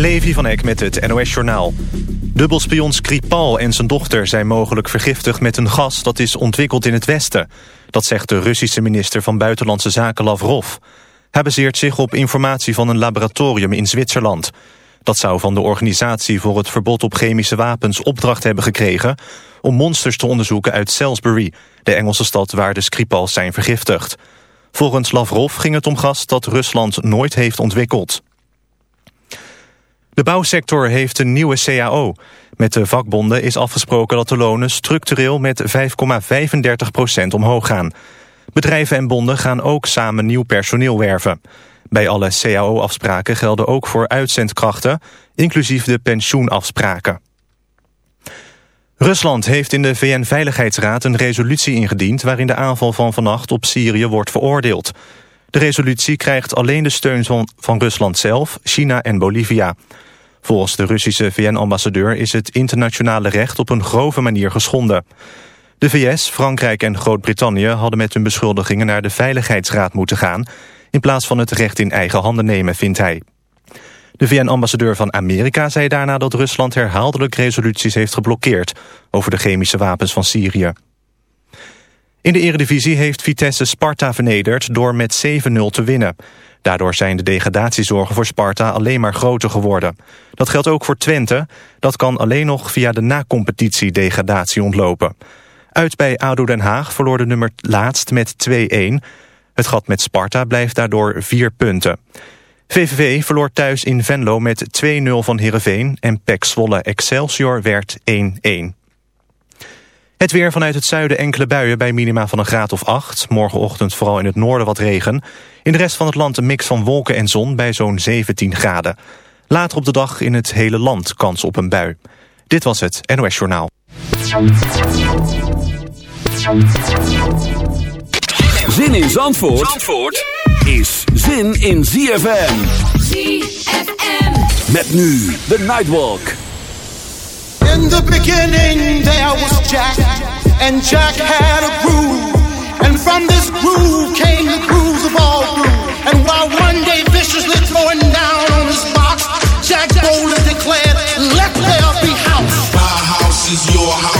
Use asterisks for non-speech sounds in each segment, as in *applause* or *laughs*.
Levi van Eck met het NOS-journaal. Dubbelspion Skripal en zijn dochter zijn mogelijk vergiftigd met een gas... dat is ontwikkeld in het Westen. Dat zegt de Russische minister van Buitenlandse Zaken Lavrov. Hij baseert zich op informatie van een laboratorium in Zwitserland. Dat zou van de Organisatie voor het Verbod op Chemische Wapens opdracht hebben gekregen... om monsters te onderzoeken uit Salisbury, de Engelse stad waar de Skripals zijn vergiftigd. Volgens Lavrov ging het om gas dat Rusland nooit heeft ontwikkeld. De bouwsector heeft een nieuwe CAO. Met de vakbonden is afgesproken dat de lonen structureel met 5,35 procent omhoog gaan. Bedrijven en bonden gaan ook samen nieuw personeel werven. Bij alle CAO-afspraken gelden ook voor uitzendkrachten, inclusief de pensioenafspraken. Rusland heeft in de VN-veiligheidsraad een resolutie ingediend... waarin de aanval van vannacht op Syrië wordt veroordeeld. De resolutie krijgt alleen de steun van, van Rusland zelf, China en Bolivia. Volgens de Russische VN-ambassadeur is het internationale recht op een grove manier geschonden. De VS, Frankrijk en Groot-Brittannië hadden met hun beschuldigingen naar de Veiligheidsraad moeten gaan... in plaats van het recht in eigen handen nemen, vindt hij. De VN-ambassadeur van Amerika zei daarna dat Rusland herhaaldelijk resoluties heeft geblokkeerd over de chemische wapens van Syrië. In de eredivisie heeft Vitesse Sparta vernederd door met 7-0 te winnen. Daardoor zijn de degradatiezorgen voor Sparta alleen maar groter geworden. Dat geldt ook voor Twente. Dat kan alleen nog via de na-competitie degradatie ontlopen. Uit bij ADO Den Haag verloor de nummer laatst met 2-1. Het gat met Sparta blijft daardoor vier punten. VVV verloor thuis in Venlo met 2-0 van Heerenveen... en PEC Zwolle Excelsior werd 1-1. Het weer vanuit het zuiden enkele buien bij minima van een graad of 8. Morgenochtend vooral in het noorden wat regen. In de rest van het land een mix van wolken en zon bij zo'n 17 graden. Later op de dag in het hele land kans op een bui. Dit was het NOS Journaal. Zin in Zandvoort, Zandvoort is zin in ZFM. ZFM. Met nu de Nightwalk. In the beginning there was Jack, and Jack had a groove. And from this groove came the grooves of all grooves. And while one day viciously throwing down on his box, Jack boldly declared, let there be house. My house is your house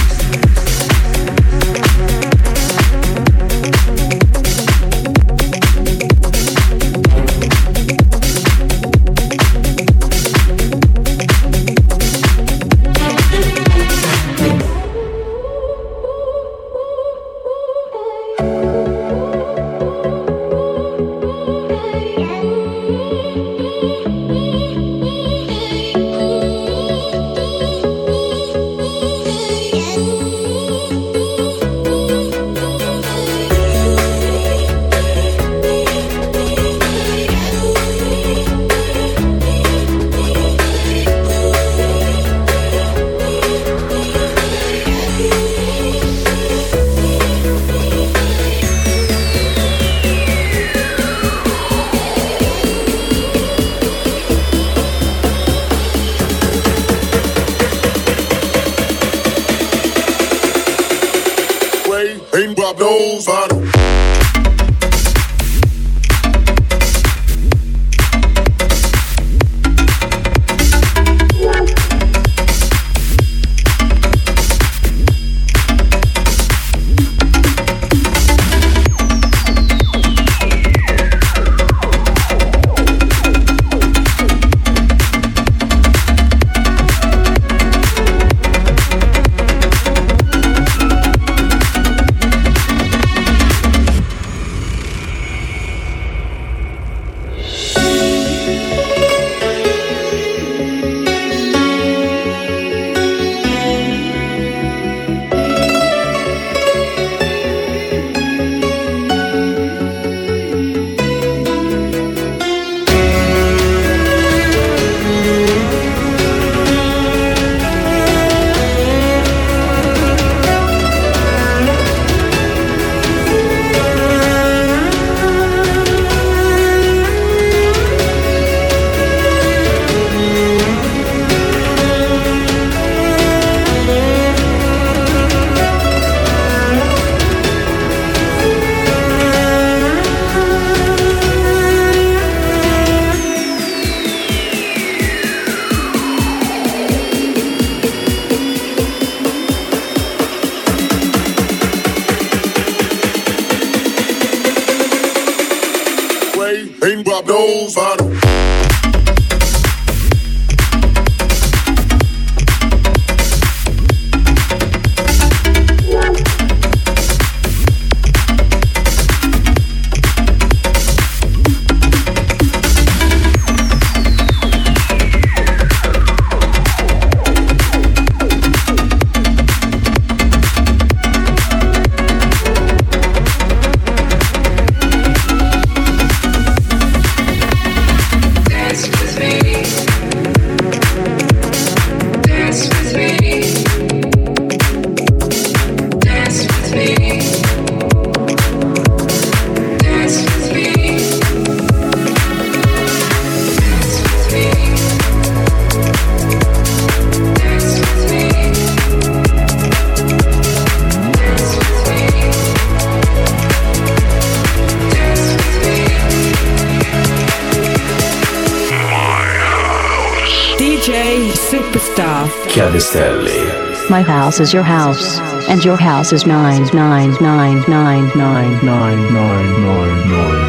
Chiavistelli. My house is your house, and your house is nine nine nine nine nine nine nine nine nine.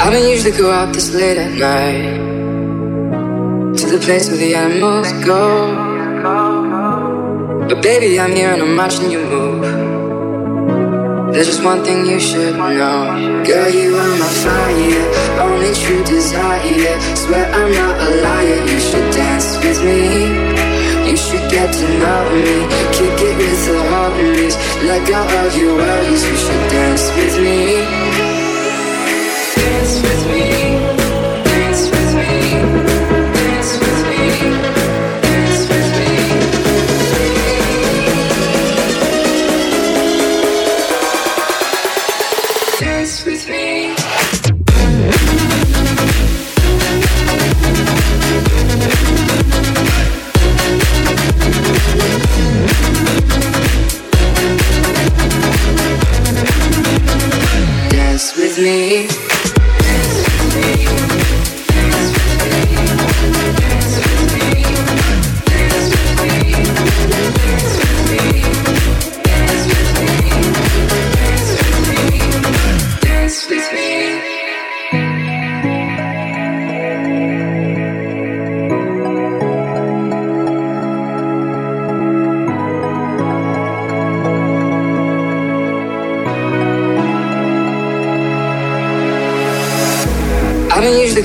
I don't usually go out this late at night to the place where the animals go. But baby, I'm here and I'm watching you move. There's just one thing you should know. Girl, you are my fire, only true desire. Swear I'm not a liar, you should dance with me. You should get to know me, kick it with the homies. Let go of your worries, you should dance with me.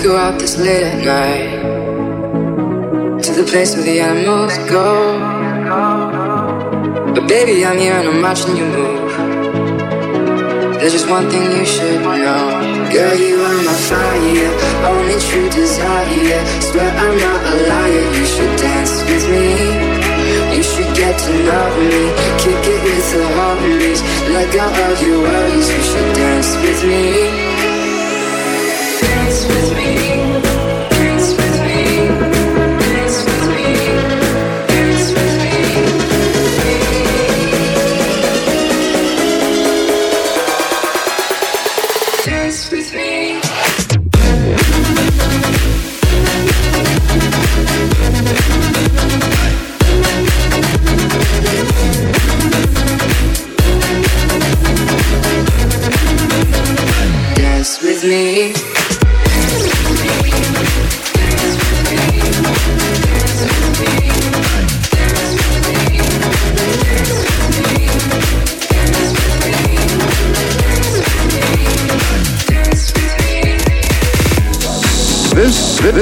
Go out this late at night to the place where the animals go. But baby, I'm here and I'm watching you move. There's just one thing you should know. Girl, you are my fire, only true desire. Swear I'm not a liar, you should dance with me. You should get to know me, kick it with the homies. Let go of your worries, you should dance with me.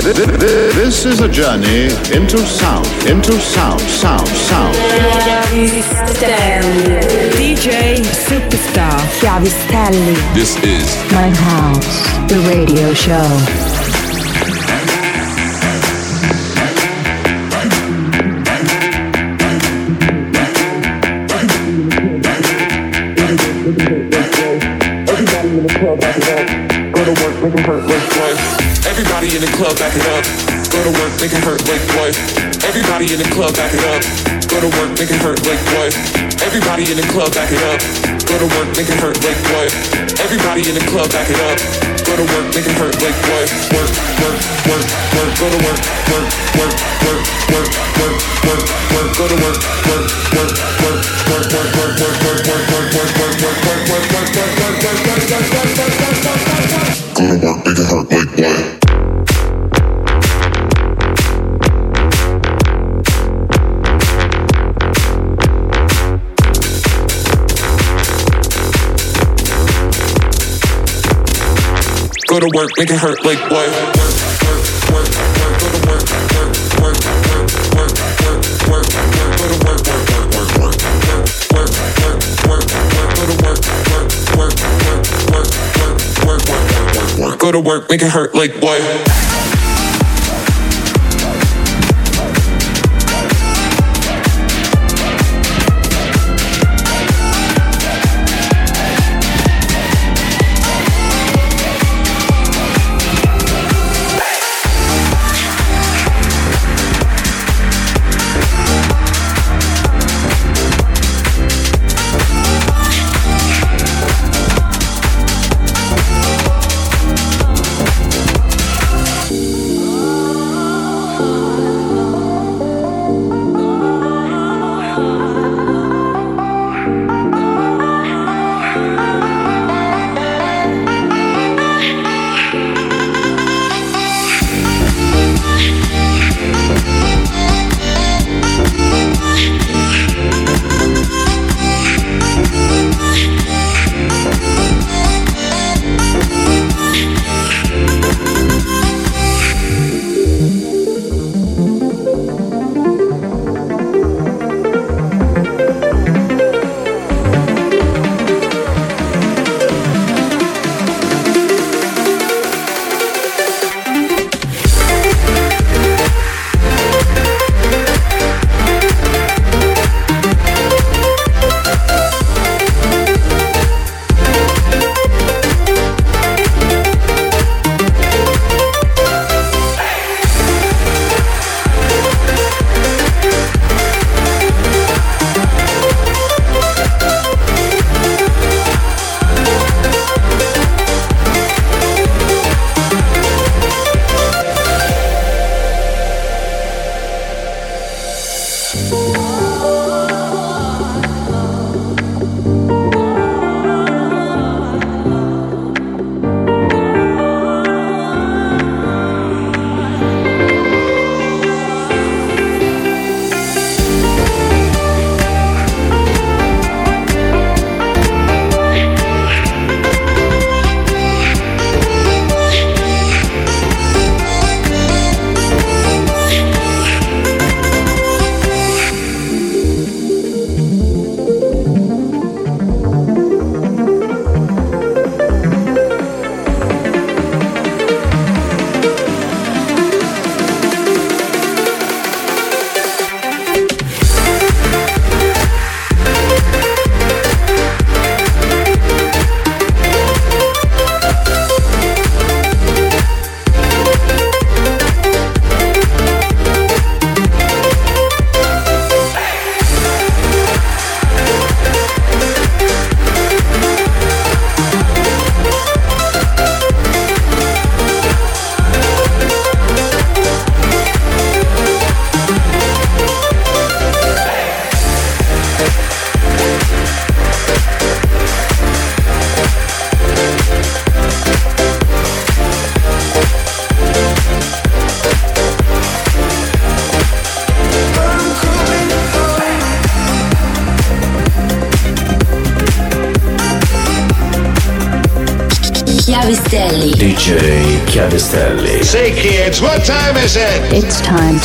This is a journey into sound, into sound, sound, sound. DJ Superstar Chiavistelli. This is My House, the radio show. Everybody in the club, back it up. Go to work, make it hurt, like what? Everybody in the club, back it up. Go to work, make it hurt, like what? Everybody in the club, back it up. Go to work, make it hurt, like what? Everybody in the club, back it up. Go to work, make it hurt, like what? Work, work, work, work. Go to work, work, work, work, work, work, work, work. Go to work, work, work, work, work, work, work, work, work, work, work, work, work, work, work, work, work gonna work, make it hurt like what? Go to work, make it hurt like what? to work, make it hurt like what?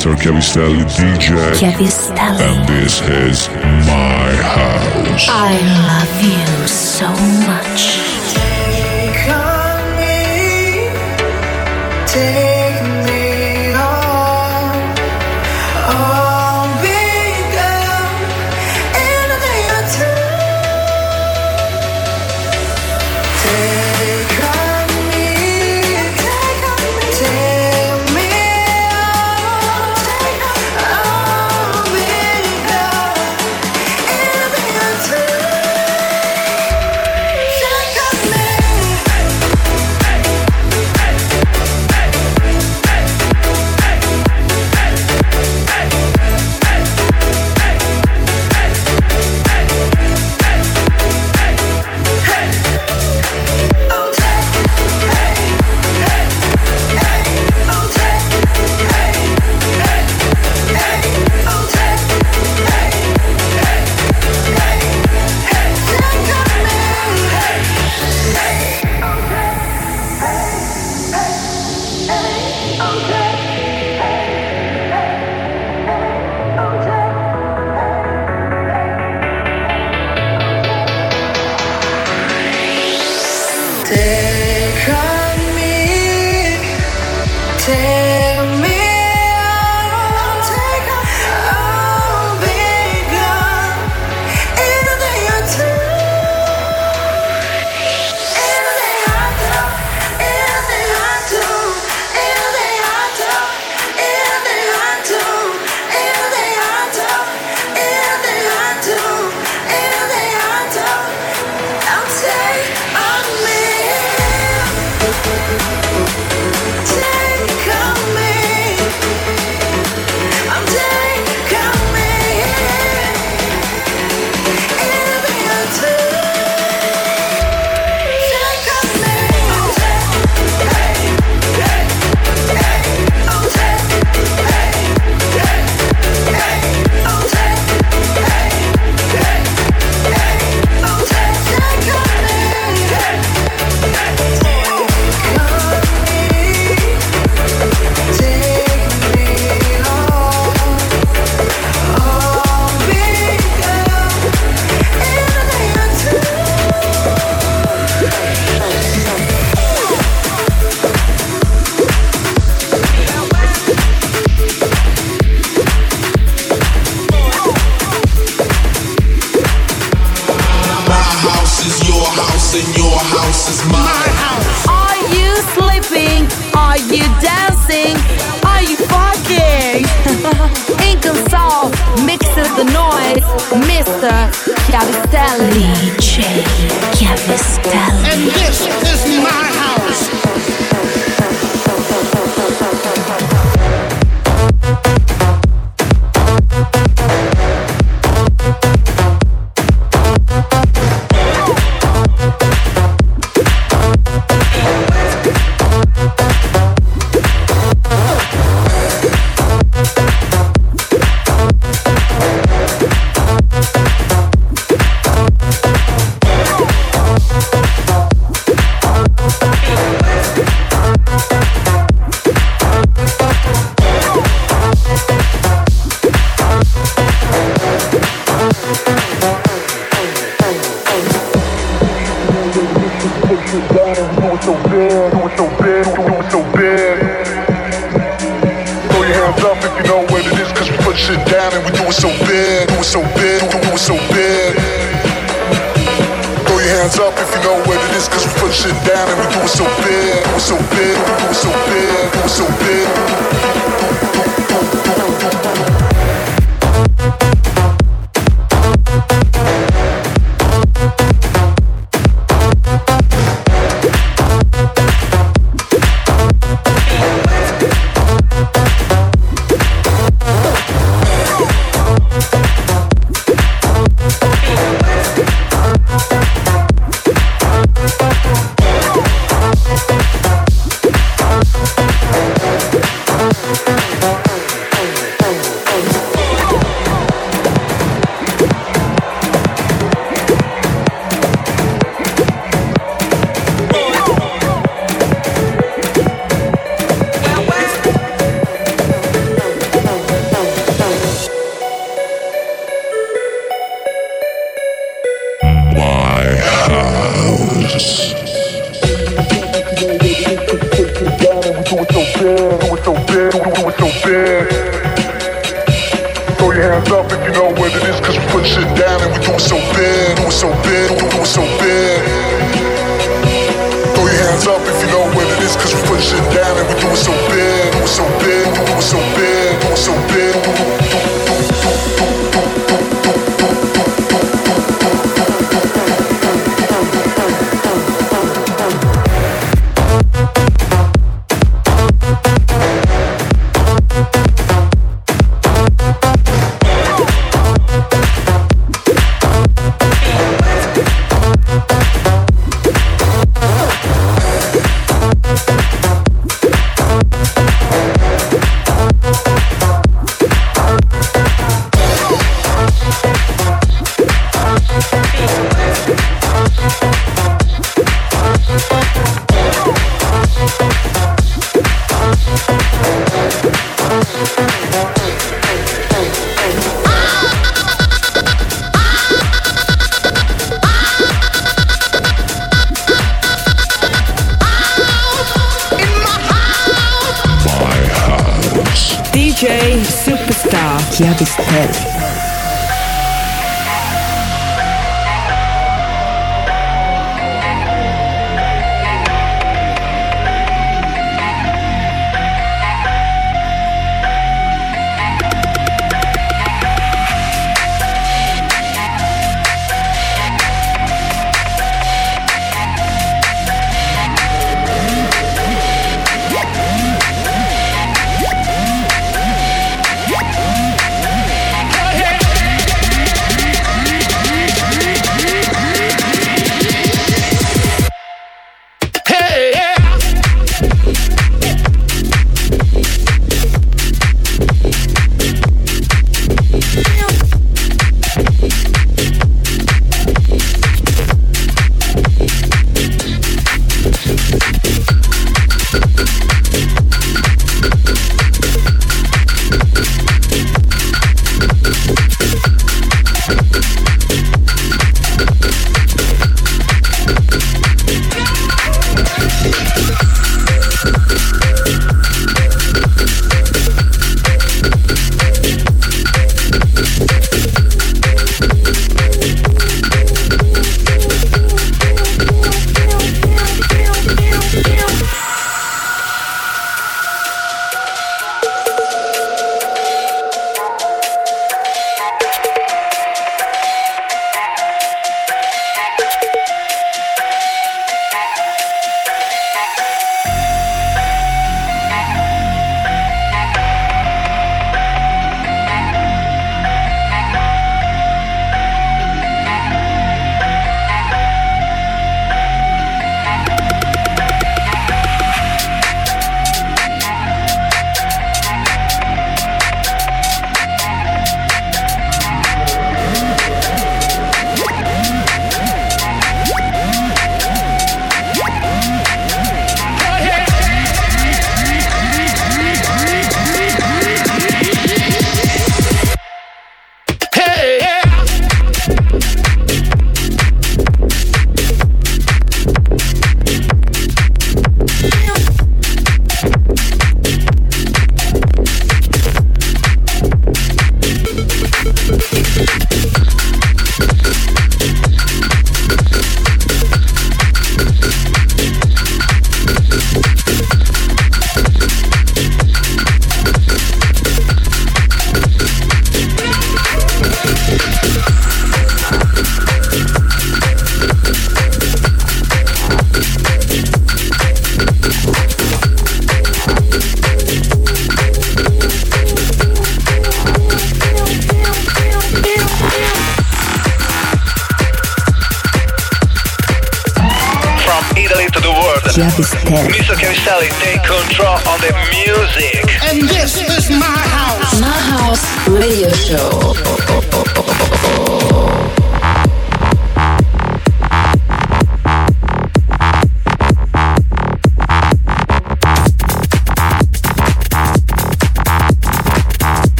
Mr. Chiavistelli DJ. Chiavistelli. And this is my house. I love you so much. Take on me. Take okay. DJ Kevin Stella.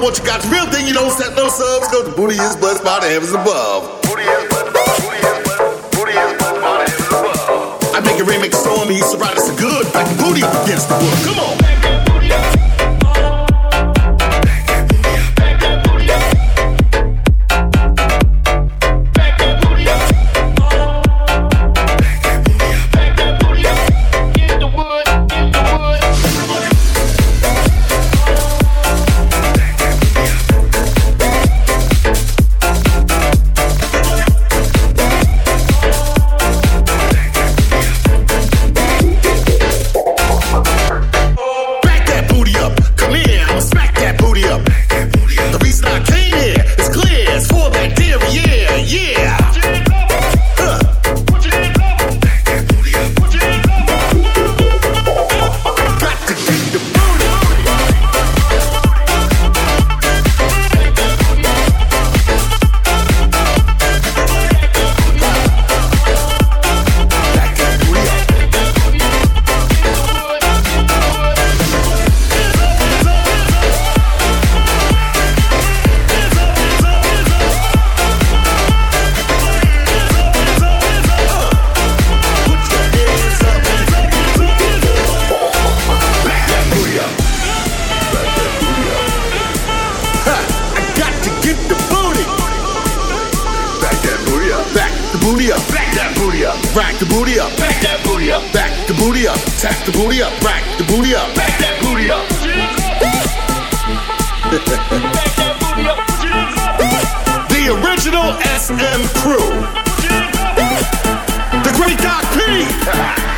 Once you got the real thing, you don't set no subs. Cause the booty is blessed by the heavens above. Booty is blessed by, booty is blessed, booty is blessed by the heavens above. I make a remix on me, so right, it's good. Like the booty against the wood. Come on. The original SM crew. The great Doc P. *laughs*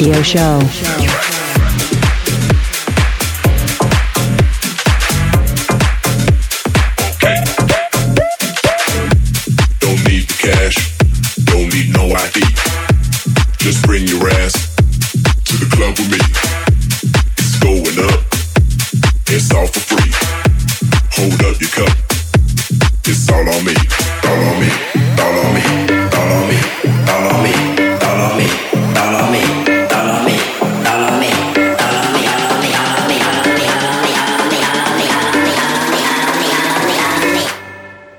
radio show.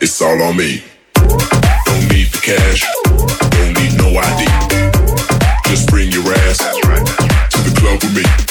it's all on me. Don't need the cash, don't need no ID. Just bring your ass to the club with me.